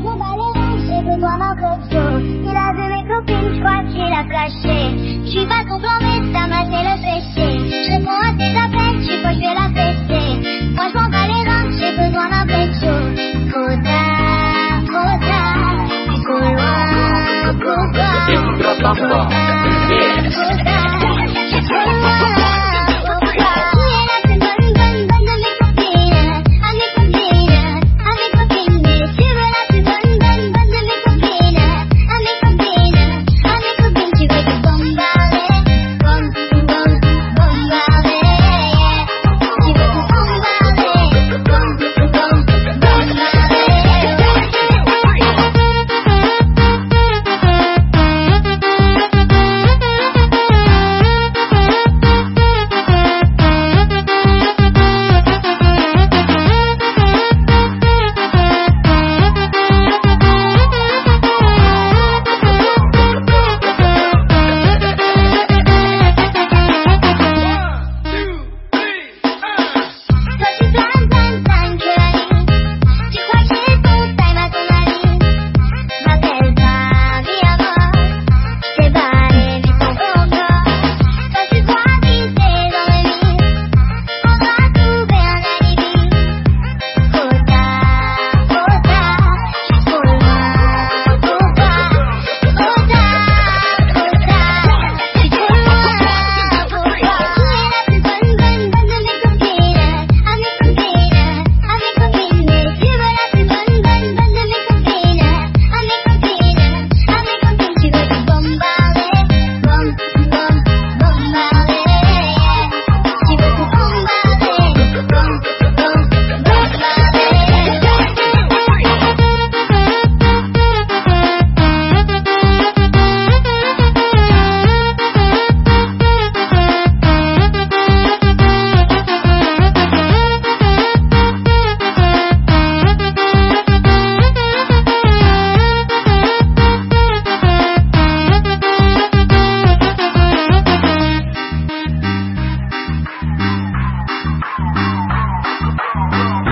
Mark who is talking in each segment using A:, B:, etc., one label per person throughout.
A: je me bats les reins, j'ai besoin d'un coco. Il a vu mes copines, je crois qu'il a flashé. Je suis pas conformée, ça m'a fait le péché. Je réponds à tes appels, tu crois que je vais la fêter. Moi je m'en bats les reins, j'ai besoin d'un pécho. Trop tard, trop tard, c'est trop loin, pourquoi?
B: Trop tard, trop tard,
A: c'est trop loin.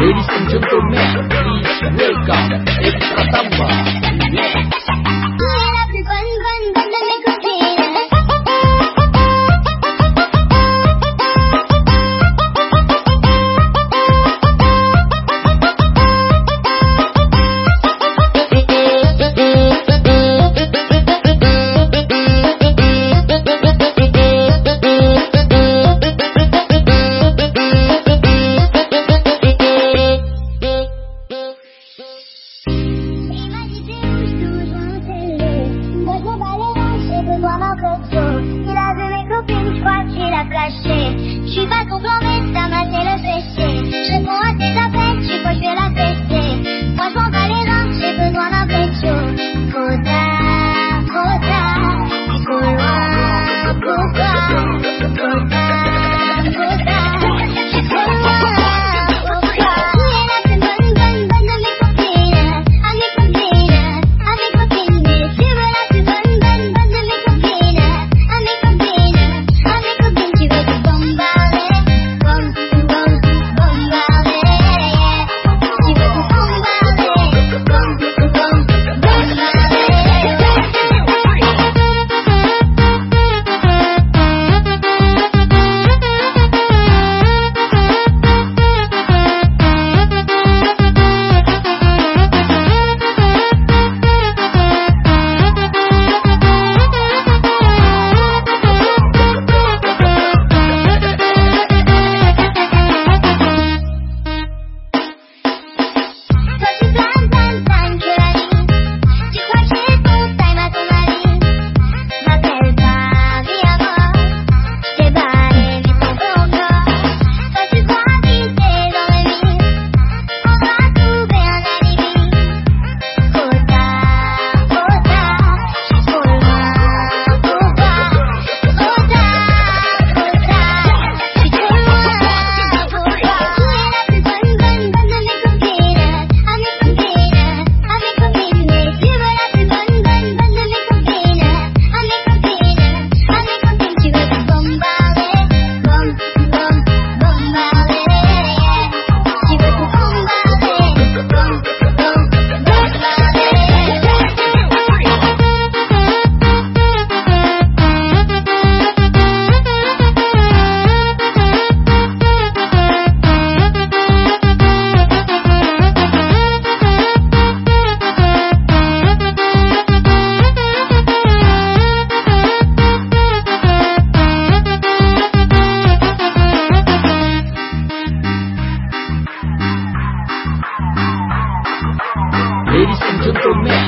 B: Ladies and gentlemen, please welcome Extra Tamba.
A: je me balayage, j'ai besoin d'un coco. Il a vu mes copines, je crois qu'il a flashé. Je suis pas complambée, ça m'a fait le sécher. Je prends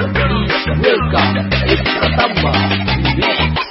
A: Milka, it's a